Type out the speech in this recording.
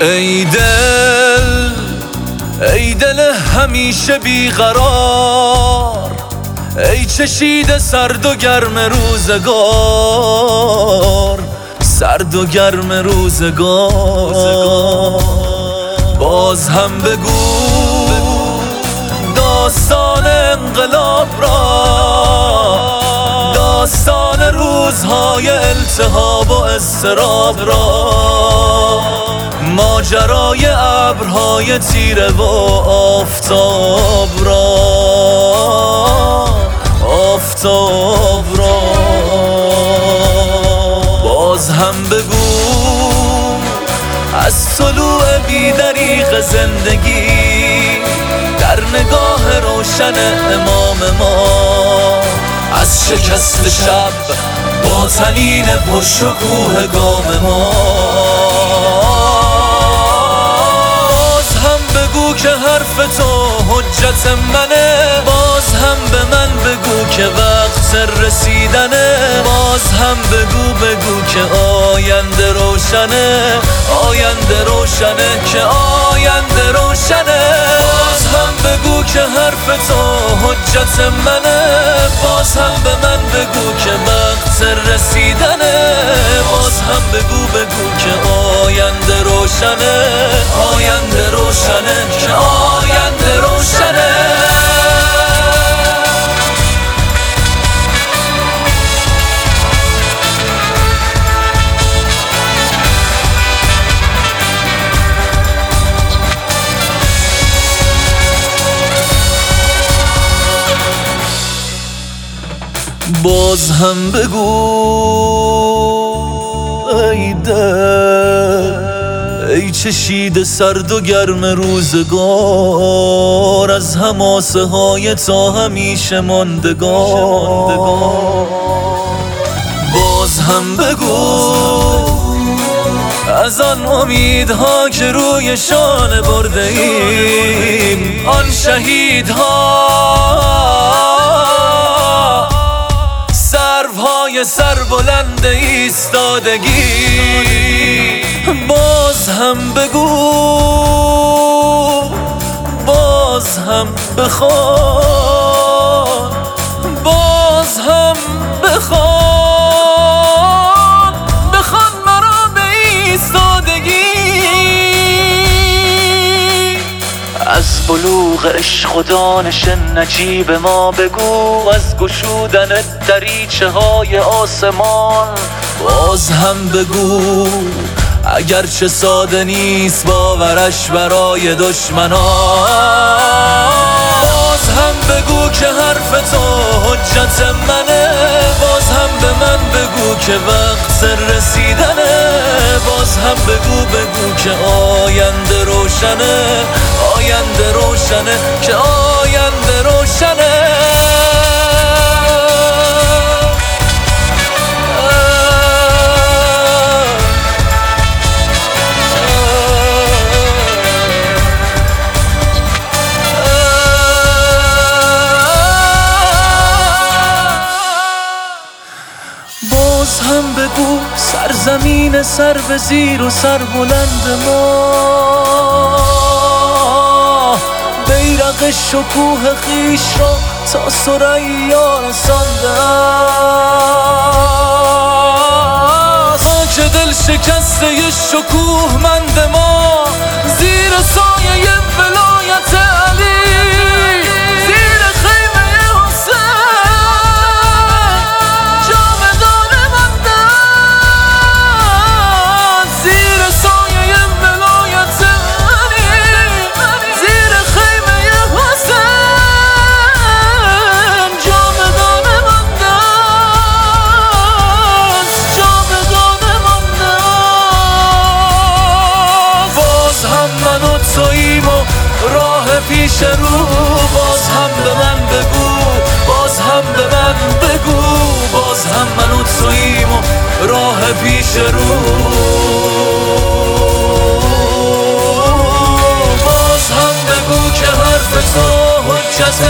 ای دل ای دل همیشه بیقرار ای چشید سرد و گرم روزگار سرد و گرم روزگار. باز هم بگو داستان انقلاب را روزهای التهاب و استراب را ماجرای ابرهای تیره و آفتاب را آفتاب را. باز هم بگو از طلوع بیدریق زندگی در نگاه روشن امام ما از شکست شب با تنین پرشکوه گام ما. باز هم بگو که حرف تو حجت منه. باز هم به من بگو که وقت رسیدنه. باز هم بگو بگو که آینده روشنه. آینده روشنه که آینده روشنه. باز هم بگو که حرف تو حجت منه. بگو بگو که آینده روشنه آینده روشنه که آینده روشنه. باز هم بگو. ای دل ای چشید سرد و گرم روزگار از هماسه های تا همیشه ماندگار. باز هم بگو از آن امیدها که روی شانه برده ایم آن شهیدها. های سر بلند ایستادگی. باز هم بگو. باز هم بخوان بلوغ عشق و دانش نجیب ما بگو از گشودن دریچه های آسمان. باز هم بگو اگرچه ساده نیست باورش برای دشمنان. باز هم بگو که حرف تو حجت منه باز هم به من بگو که وقت رسیدنه. باز هم بگو بگو که آینده روشنه آینده روشنه که آینده روشنه. سرزمین سر به زیر و سر بلند ما. بیرق شکوه خیش را تا سریا رسانده خاک دل شکسته شکوه مند ما. پیش رو باز هم به من بگو باز هم به من بگو باز هم من و توییم و راه پیش رو. باز هم بگو که حرف تو حجت